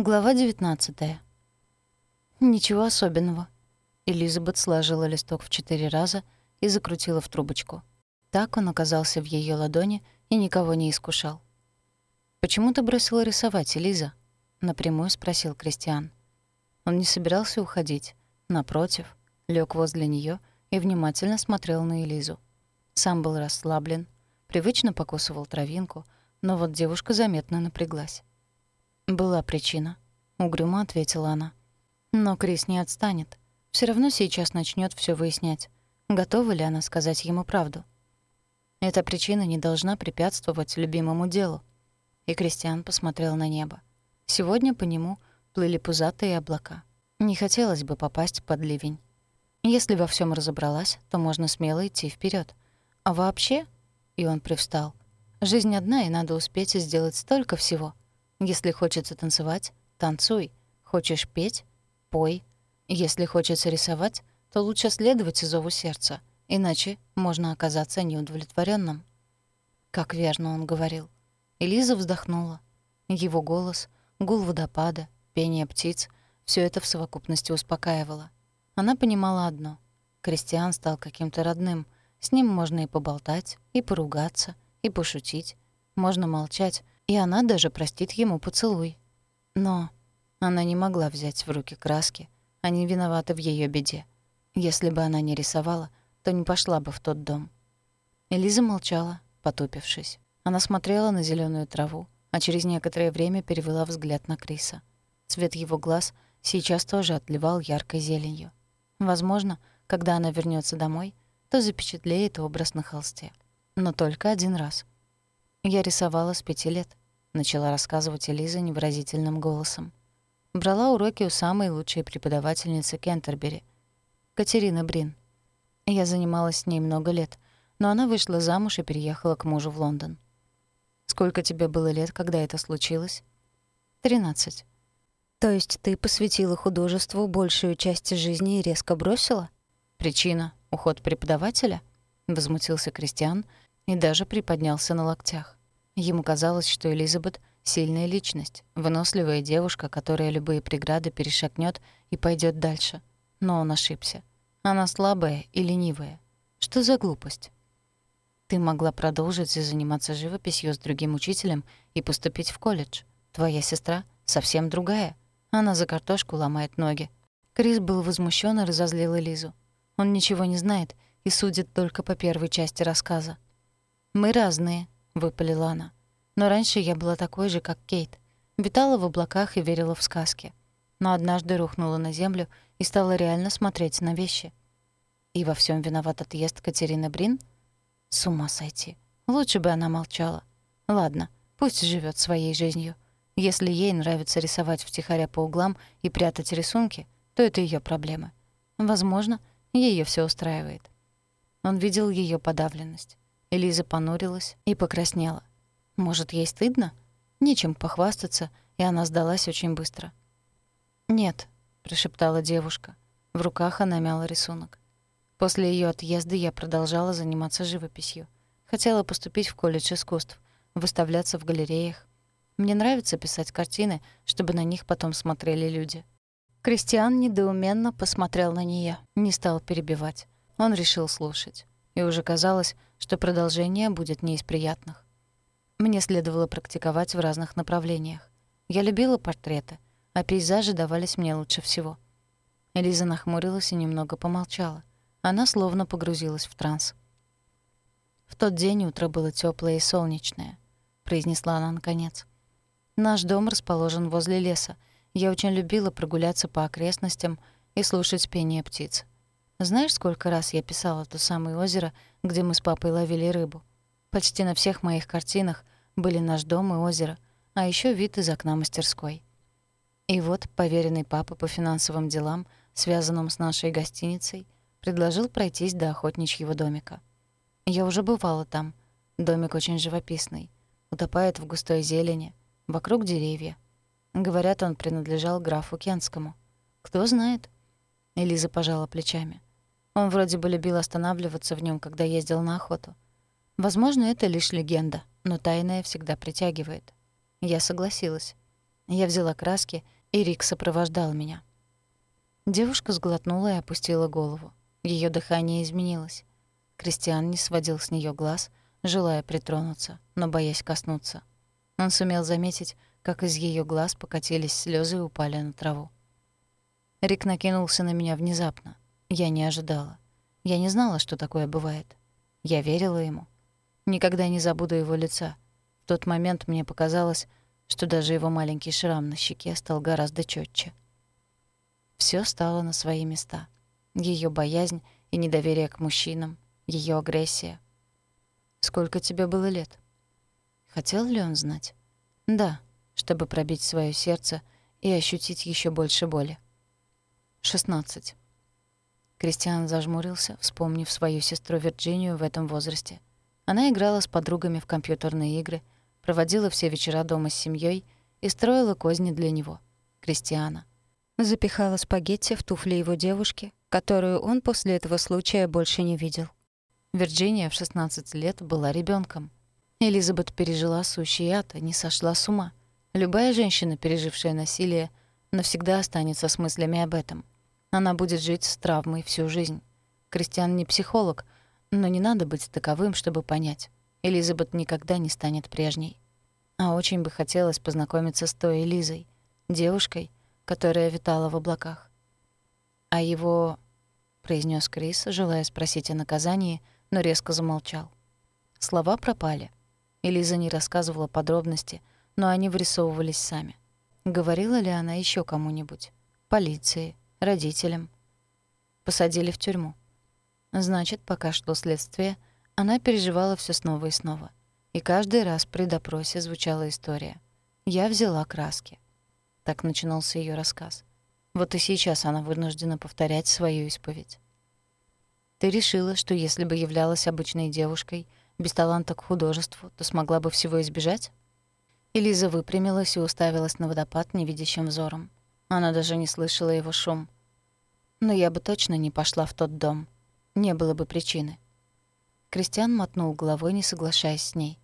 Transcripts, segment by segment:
Глава 19. Ничего особенного. Элизабет сложила листок в четыре раза и закрутила в трубочку. Так он оказался в ее ладони и никого не искушал. «Почему ты бросила рисовать, Элиза?» — напрямую спросил Кристиан. Он не собирался уходить. Напротив, лег возле нее и внимательно смотрел на Элизу. Сам был расслаблен, привычно покусывал травинку, но вот девушка заметно напряглась. «Была причина», — угрюмо ответила она. «Но Крис не отстанет. Все равно сейчас начнет все выяснять. Готова ли она сказать ему правду?» Эта причина не должна препятствовать любимому делу. И Кристиан посмотрел на небо. Сегодня по нему плыли пузатые облака. Не хотелось бы попасть под ливень. Если во всем разобралась, то можно смело идти вперед. А вообще, и он привстал, жизнь одна, и надо успеть сделать столько всего. Если хочется танцевать — танцуй. Хочешь петь — пой. Если хочется рисовать, то лучше следовать зову сердца, иначе можно оказаться неудовлетворенным. Как верно он говорил. Элиза вздохнула. Его голос, гул водопада, пение птиц — все это в совокупности успокаивало. Она понимала одно — Кристиан стал каким-то родным, с ним можно и поболтать, и поругаться, и пошутить, можно молчать, и она даже простит ему поцелуй. Но она не могла взять в руки краски, они виноваты в ее беде. Если бы она не рисовала, то не пошла бы в тот дом. Элиза молчала, потупившись. Она смотрела на зеленую траву, а через некоторое время перевела взгляд на Криса. Цвет его глаз сейчас тоже отливал яркой зеленью. Возможно, когда она вернется домой, то запечатлеет образ на холсте. Но только один раз. «Я рисовала с пяти лет», — начала рассказывать Элиза невыразительным голосом. Брала уроки у самой лучшей преподавательницы Кентербери, Катерины Брин. Я занималась с ней много лет, но она вышла замуж и переехала к мужу в Лондон. Сколько тебе было лет, когда это случилось? Тринадцать. То есть ты посвятила художеству большую часть жизни и резко бросила? Причина — уход преподавателя? Возмутился Кристиан и даже приподнялся на локтях. Ему казалось, что Элизабет — сильная личность, выносливая девушка, которая любые преграды перешагнет и пойдет дальше. Но он ошибся. Она слабая и ленивая. Что за глупость? Ты могла продолжить заниматься живописью с другим учителем и поступить в колледж. Твоя сестра совсем другая. Она за картошку ломает ноги. Крис был возмущен и разозлил Элизу. Он ничего не знает и судит только по первой части рассказа. «Мы разные», — выпалила она. «Но раньше я была такой же, как Кейт. Витала в облаках и верила в сказки. Но однажды рухнула на землю и стала реально смотреть на вещи. И во всем виноват отъезд Катерины Брин? С ума сойти. Лучше бы она молчала. Ладно, пусть живет своей жизнью. Если ей нравится рисовать втихаря по углам и прятать рисунки, то это ее проблемы. Возможно, ее все устраивает. Он видел ее подавленность. Элиза понурилась и покраснела. Может, ей стыдно? Нечем похвастаться, и она сдалась очень быстро. «Нет», — прошептала девушка. В руках она мяла рисунок. После ее отъезда я продолжала заниматься живописью. Хотела поступить в колледж искусств, выставляться в галереях. Мне нравится писать картины, чтобы на них потом смотрели люди. Кристиан недоуменно посмотрел на нее, не стал перебивать. Он решил слушать. И уже казалось, что продолжение будет не из приятных. Мне следовало практиковать в разных направлениях. Я любила портреты, а пейзажи давались мне лучше всего. Элиза нахмурилась и немного помолчала. Она словно погрузилась в транс. «В тот день утро было теплое и солнечное», — произнесла она наконец. «Наш дом расположен возле леса. Я очень любила прогуляться по окрестностям и слушать пение птиц. Знаешь, сколько раз я писала то самое озеро, где мы с папой ловили рыбу? Почти на всех моих картинах были наш дом и озеро, а еще вид из окна мастерской. И вот поверенный папа по финансовым делам, связанным с нашей гостиницей, — предложил пройтись до охотничьего домика. Я уже бывала там. Домик очень живописный. Утопает в густой зелени. Вокруг деревья. Говорят, он принадлежал графу Кенскому. Кто знает? Элиза пожала плечами. Он вроде бы любил останавливаться в нем, когда ездил на охоту. Возможно, это лишь легенда, но тайное всегда притягивает. Я согласилась. Я взяла краски, и Рик сопровождал меня. Девушка сглотнула и опустила голову. Ее дыхание изменилось. Кристиан не сводил с нее глаз, желая притронуться, но боясь коснуться. Он сумел заметить, как из ее глаз покатились слезы и упали на траву. Рик накинулся на меня внезапно. Я не ожидала. Я не знала, что такое бывает. Я верила ему. Никогда не забуду его лица. В тот момент мне показалось, что даже его маленький шрам на щеке стал гораздо четче. Все стало на свои места. Ее боязнь и недоверие к мужчинам, ее агрессия. «Сколько тебе было лет?» Хотел ли он знать? Да, чтобы пробить свое сердце и ощутить еще больше боли. Шестнадцать. Кристиан зажмурился, вспомнив свою сестру Вирджинию в этом возрасте. Она играла с подругами в компьютерные игры, проводила все вечера дома с семьей и строила козни для него, Кристиана. Запихала спагетти в туфли его девушки, которую он после этого случая больше не видел. Вирджиния в 16 лет была ребенком. Элизабет пережила сущий ад и не сошла с ума. Любая женщина, пережившая насилие, навсегда останется с мыслями об этом. Она будет жить с травмой всю жизнь. Кристиан не психолог, но не надо быть таковым, чтобы понять. Элизабет никогда не станет прежней. А очень бы хотелось познакомиться с той Элизой, девушкой, которая витала в облаках. А его, произнес Крис, желая спросить о наказании, но резко замолчал. Слова пропали. Элиза не рассказывала подробности, но они вырисовывались сами. Говорила ли она еще кому-нибудь? Полиции, родителям. Посадили в тюрьму. Значит, пока шло следствие, она переживала все снова и снова. И каждый раз при допросе звучала история. «Я взяла краски». Так начинался ее рассказ. Вот и сейчас она вынуждена повторять свою исповедь. «Ты решила, что если бы являлась обычной девушкой, без таланта к художеству, то смогла бы всего избежать?» Элиза выпрямилась и уставилась на водопад невидящим взором. Она даже не слышала его шум. Но я бы точно не пошла в тот дом. Не было бы причины. Кристиан мотнул головой, не соглашаясь с ней.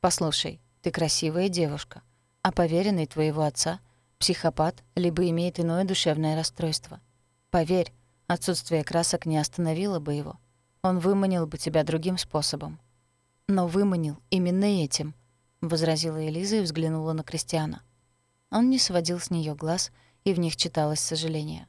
«Послушай, ты красивая девушка, а поверенный твоего отца — психопат, либо имеет иное душевное расстройство. Поверь, отсутствие красок не остановило бы его. Он выманил бы тебя другим способом. Но выманил именно этим —— возразила Элиза и взглянула на Кристиана. Он не сводил с нее глаз, и в них читалось сожаление.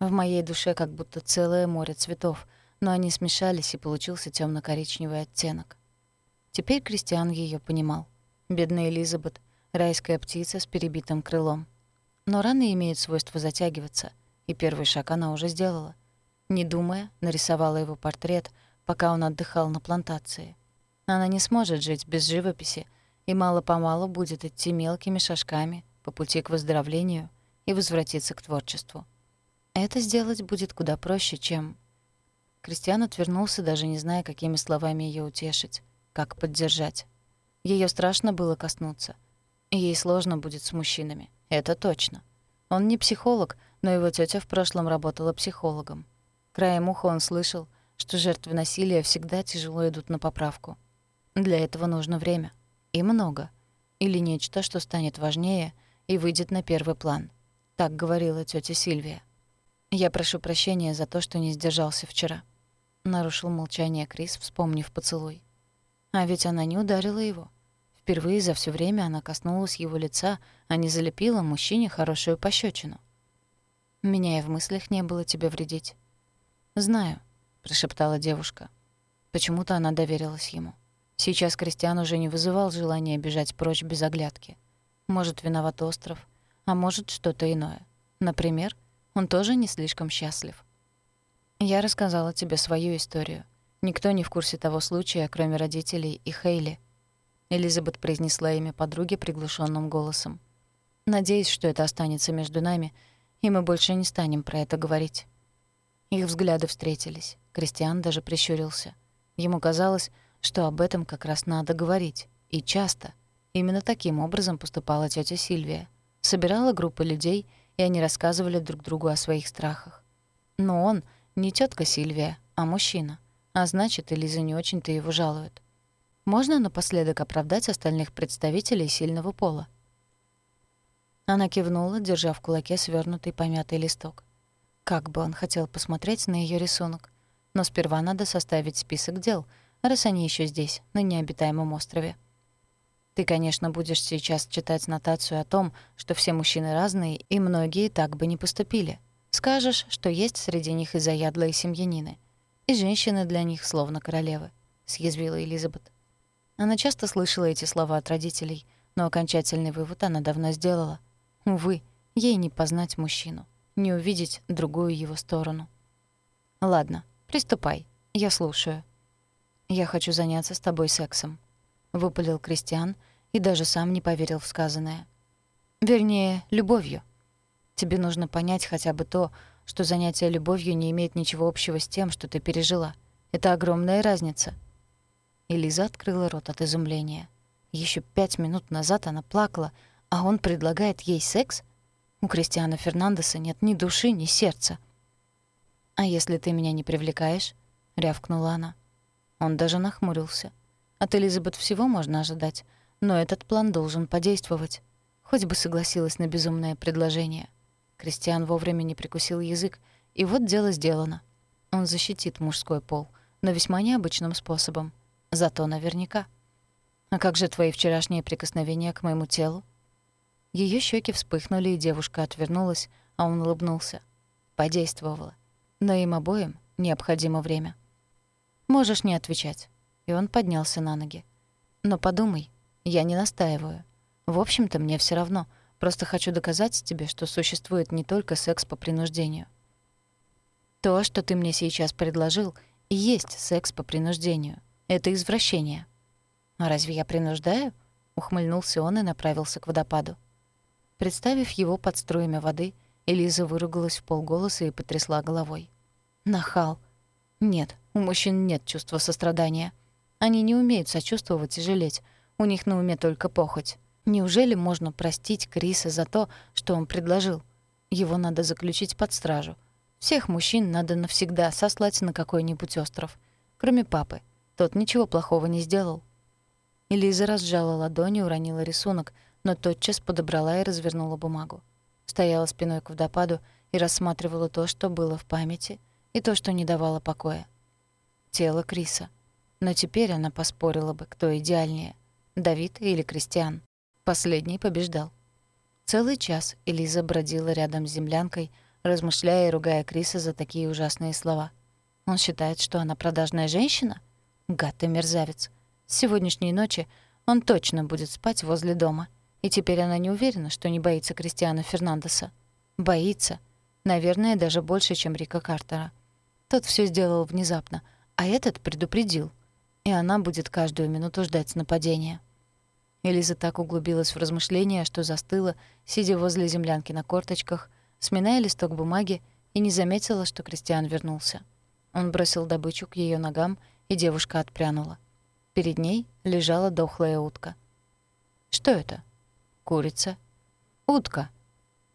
В моей душе как будто целое море цветов, но они смешались, и получился темно коричневый оттенок. Теперь Кристиан ее понимал. Бедная Элизабет — райская птица с перебитым крылом. Но раны имеют свойство затягиваться, и первый шаг она уже сделала. Не думая, нарисовала его портрет, пока он отдыхал на плантации. Она не сможет жить без живописи, и мало-помалу будет идти мелкими шажками по пути к выздоровлению и возвратиться к творчеству. Это сделать будет куда проще, чем... Кристиан отвернулся, даже не зная, какими словами ее утешить, как поддержать. Ее страшно было коснуться. ей сложно будет с мужчинами, это точно. Он не психолог, но его тетя в прошлом работала психологом. Краем уха он слышал, что жертвы насилия всегда тяжело идут на поправку. Для этого нужно время — и много. Или нечто, что станет важнее и выйдет на первый план. Так говорила тетя Сильвия. «Я прошу прощения за то, что не сдержался вчера», — нарушил молчание Крис, вспомнив поцелуй. А ведь она не ударила его. Впервые за все время она коснулась его лица, а не залепила мужчине хорошую пощечину. «Меня и в мыслях не было тебе вредить». «Знаю», — прошептала девушка. Почему-то она доверилась ему. Сейчас Кристиан уже не вызывал желания бежать прочь без оглядки. Может, виноват остров, а может, что-то иное. Например, он тоже не слишком счастлив. Я рассказала тебе свою историю. Никто не в курсе того случая, кроме родителей и Хейли. Элизабет произнесла имя подруги приглушенным голосом. Надеюсь, что это останется между нами, и мы больше не станем про это говорить. Их взгляды встретились. Кристиан даже прищурился. Ему казалось, что об этом как раз надо говорить. И часто. Именно таким образом поступала тетя Сильвия. Собирала группы людей, и они рассказывали друг другу о своих страхах. Но он не тетка Сильвия, а мужчина. А значит, Элиза не очень-то его жалует. Можно напоследок оправдать остальных представителей сильного пола? Она кивнула, держа в кулаке свернутый помятый листок. Как бы он хотел посмотреть на ее рисунок. Но сперва надо составить список дел, раз они еще здесь, на необитаемом острове. Ты, конечно, будешь сейчас читать нотацию о том, что все мужчины разные, и многие так бы не поступили. Скажешь, что есть среди них и заядлые семьянины. И женщины для них словно королевы, — съязвила Элизабет. Она часто слышала эти слова от родителей, но окончательный вывод она давно сделала. Увы, ей не познать мужчину не увидеть другую его сторону. «Ладно, приступай, я слушаю». «Я хочу заняться с тобой сексом», — выпалил Кристиан и даже сам не поверил в сказанное. «Вернее, любовью. Тебе нужно понять хотя бы то, что занятие любовью не имеет ничего общего с тем, что ты пережила. Это огромная разница». Элиза открыла рот от изумления. Еще пять минут назад она плакала, а он предлагает ей секс — у Кристиана Фернандеса нет ни души, ни сердца. «А если ты меня не привлекаешь?» — рявкнула она. Он даже нахмурился. От Элизабет всего можно ожидать, но этот план должен подействовать. Хоть бы согласилась на безумное предложение. Кристиан вовремя не прикусил язык, и вот дело сделано. Он защитит мужской пол, но весьма необычным способом. Зато наверняка. «А как же твои вчерашние прикосновения к моему телу?» Ее щеки вспыхнули, и девушка отвернулась, а он улыбнулся. Подействовало. Но им обоим необходимо время. «Можешь не отвечать». И он поднялся на ноги. «Но подумай, я не настаиваю. В общем-то, мне все равно. Просто хочу доказать тебе, что существует не только секс по принуждению. То, что ты мне сейчас предложил, и есть секс по принуждению. Это извращение». «А разве я принуждаю?» — ухмыльнулся он и направился к водопаду. Представив его под струями воды, Элиза выругалась в полголоса и потрясла головой. Нахал. Нет, у мужчин нет чувства сострадания. Они не умеют сочувствовать и жалеть. У них на уме только похоть. Неужели можно простить Криса за то, что он предложил? Его надо заключить под стражу. Всех мужчин надо навсегда сослать на какой-нибудь остров. Кроме папы. Тот ничего плохого не сделал. Элиза разжала ладони и уронила рисунок — но тотчас подобрала и развернула бумагу. Стояла спиной к водопаду и рассматривала то, что было в памяти, и то, что не давало покоя. Тело Криса. Но теперь она поспорила бы, кто идеальнее — Давид или Кристиан. Последний побеждал. Целый час Элиза бродила рядом с землянкой, размышляя и ругая Криса за такие ужасные слова. Он считает, что она продажная женщина? Гад и мерзавец. С сегодняшней ночи он точно будет спать возле дома — и теперь она не уверена, что не боится Кристиана Фернандеса. Боится. Наверное, даже больше, чем Рика Картера. Тот все сделал внезапно, а этот предупредил. И она будет каждую минуту ждать нападения. Элиза так углубилась в размышления, что застыла, сидя возле землянки на корточках, сминая листок бумаги, и не заметила, что Кристиан вернулся. Он бросил добычу к ее ногам, и девушка отпрянула. Перед ней лежала дохлая утка. «Что это?» курица, утка.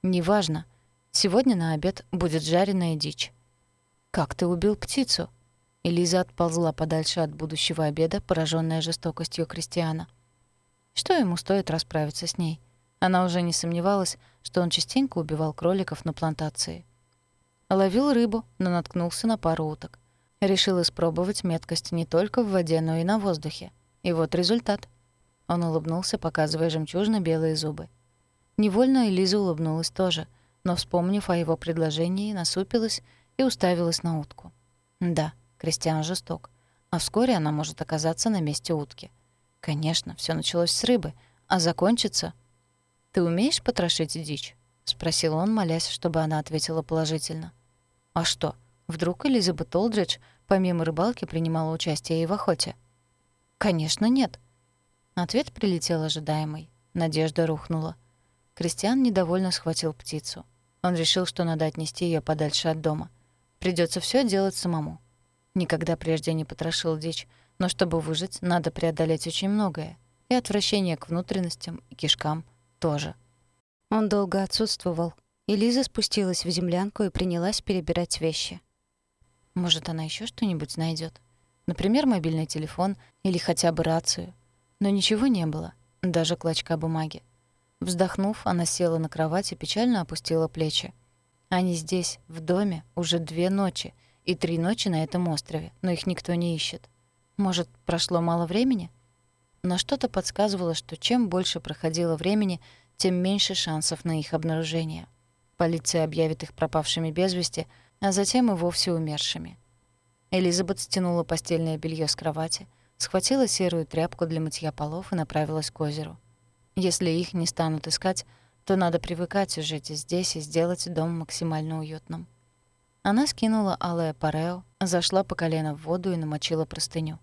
Неважно. Сегодня на обед будет жареная дичь. Как ты убил птицу? Элиза отползла подальше от будущего обеда, пораженная жестокостью Кристиана. Что ему стоит расправиться с ней? Она уже не сомневалась, что он частенько убивал кроликов на плантации. Ловил рыбу, но наткнулся на пару уток. Решил испробовать меткость не только в воде, но и на воздухе. И вот результат — он улыбнулся, показывая жемчужно-белые зубы. Невольно Элиза улыбнулась тоже, но, вспомнив о его предложении, насупилась и уставилась на утку. Да, Кристиан жесток. А вскоре она может оказаться на месте утки. Конечно, все началось с рыбы, а закончится... «Ты умеешь потрошить дичь?» — спросил он, молясь, чтобы она ответила положительно. «А что, вдруг Элизабет Олдридж помимо рыбалки принимала участие и в охоте?» «Конечно, нет», Ответ прилетел ожидаемый. Надежда рухнула. Кристиан недовольно схватил птицу. Он решил, что надо отнести ее подальше от дома. Придется все делать самому. Никогда прежде не потрошил дичь, но чтобы выжить, надо преодолеть очень многое. И отвращение к внутренностям и кишкам тоже. Он долго отсутствовал, и Лиза спустилась в землянку и принялась перебирать вещи. Может, она еще что-нибудь найдет, Например, мобильный телефон или хотя бы рацию но ничего не было, даже клочка бумаги. Вздохнув, она села на кровать и печально опустила плечи. Они здесь, в доме, уже две ночи, и три ночи на этом острове, но их никто не ищет. Может, прошло мало времени? Но что-то подсказывало, что чем больше проходило времени, тем меньше шансов на их обнаружение. Полиция объявит их пропавшими без вести, а затем и вовсе умершими. Элизабет стянула постельное белье с кровати, схватила серую тряпку для мытья полов и направилась к озеру. Если их не станут искать, то надо привыкать жить здесь и сделать дом максимально уютным. Она скинула алое парео, зашла по колено в воду и намочила простыню.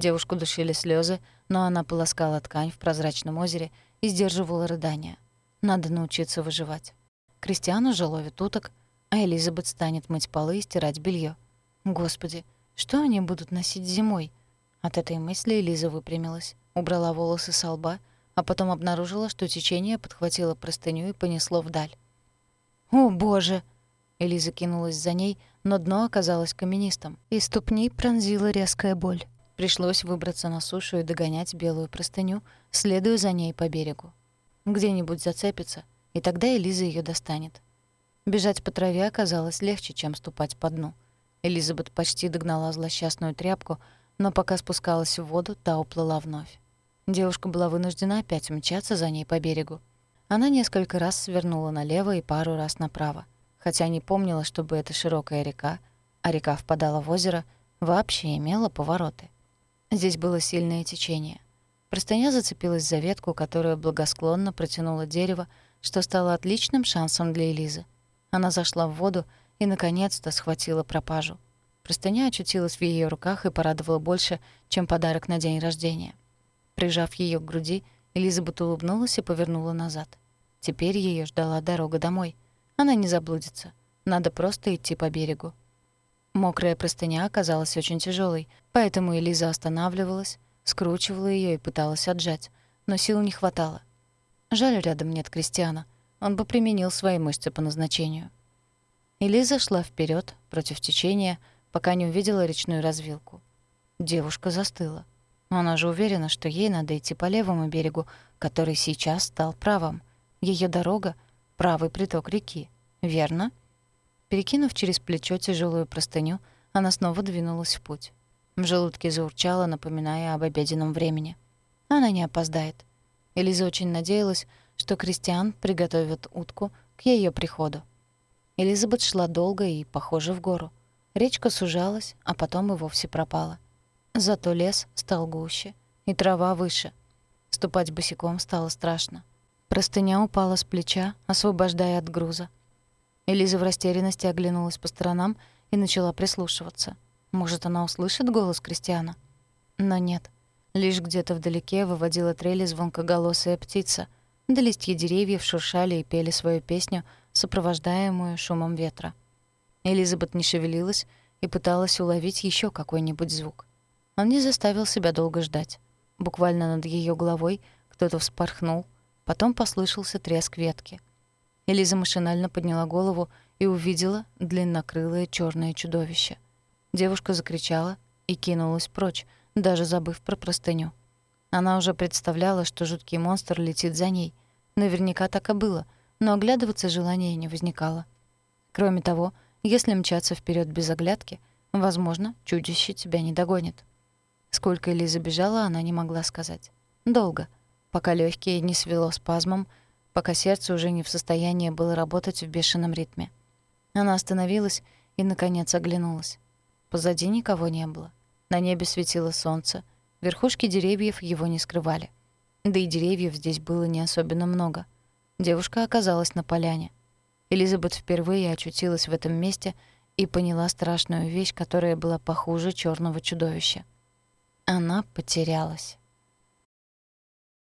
Девушку душили слезы, но она полоскала ткань в прозрачном озере и сдерживала рыдания. Надо научиться выживать. Кристиан уже ловит уток, а Элизабет станет мыть полы и стирать белье. Господи, что они будут носить зимой? От этой мысли Элиза выпрямилась, убрала волосы со лба а потом обнаружила, что течение подхватило простыню и понесло вдаль. «О, боже!» Элиза кинулась за ней, но дно оказалось каменистым, и ступни пронзила резкая боль. Пришлось выбраться на сушу и догонять белую простыню, следуя за ней по берегу. Где-нибудь зацепится, и тогда Элиза ее достанет. Бежать по траве оказалось легче, чем ступать по дну. Элизабет почти догнала злосчастную тряпку, но пока спускалась в воду, та уплыла вновь. Девушка была вынуждена опять мчаться за ней по берегу. Она несколько раз свернула налево и пару раз направо, хотя не помнила, чтобы эта широкая река, а река впадала в озеро, вообще имела повороты. Здесь было сильное течение. Простыня зацепилась за ветку, которая благосклонно протянула дерево, что стало отличным шансом для Элизы. Она зашла в воду и, наконец-то, схватила пропажу. Простыня очутилась в ее руках и порадовала больше, чем подарок на день рождения. Прижав ее к груди, Элизабет улыбнулась и повернула назад. Теперь ее ждала дорога домой. Она не заблудится. Надо просто идти по берегу. Мокрая простыня оказалась очень тяжелой, поэтому Элиза останавливалась, скручивала ее и пыталась отжать, но сил не хватало. Жаль, рядом нет Кристиана. Он бы применил свои мышцы по назначению. Элиза шла вперед против течения, пока не увидела речную развилку. Девушка застыла. Она же уверена, что ей надо идти по левому берегу, который сейчас стал правым. Ее дорога — правый приток реки, верно? Перекинув через плечо тяжелую простыню, она снова двинулась в путь. В желудке заурчало, напоминая об обеденном времени. Она не опоздает. Элиза очень надеялась, что Кристиан приготовит утку к ее приходу. Элизабет шла долго и, похоже, в гору. Речка сужалась, а потом и вовсе пропала. Зато лес стал гуще, и трава выше. Ступать босиком стало страшно. Простыня упала с плеча, освобождая от груза. Элиза в растерянности оглянулась по сторонам и начала прислушиваться. Может, она услышит голос Кристиана? Но нет. Лишь где-то вдалеке выводила трели звонкоголосая птица, да листья деревьев шуршали и пели свою песню, сопровождаемую шумом ветра. Элизабет не шевелилась и пыталась уловить еще какой-нибудь звук. Он не заставил себя долго ждать. Буквально над ее головой кто-то вспорхнул, потом послышался треск ветки. Элиза машинально подняла голову и увидела длиннокрылое черное чудовище. Девушка закричала и кинулась прочь, даже забыв про простыню. Она уже представляла, что жуткий монстр летит за ней. Наверняка так и было, но оглядываться желания не возникало. Кроме того, если мчаться вперед без оглядки, возможно, чудище тебя не догонит. Сколько Лиза бежала, она не могла сказать. Долго, пока легкие не свело спазмом, пока сердце уже не в состоянии было работать в бешеном ритме. Она остановилась и, наконец, оглянулась. Позади никого не было. На небе светило солнце, верхушки деревьев его не скрывали. Да и деревьев здесь было не особенно много. Девушка оказалась на поляне. Элизабет впервые очутилась в этом месте и поняла страшную вещь, которая была похуже черного чудовища. Она потерялась.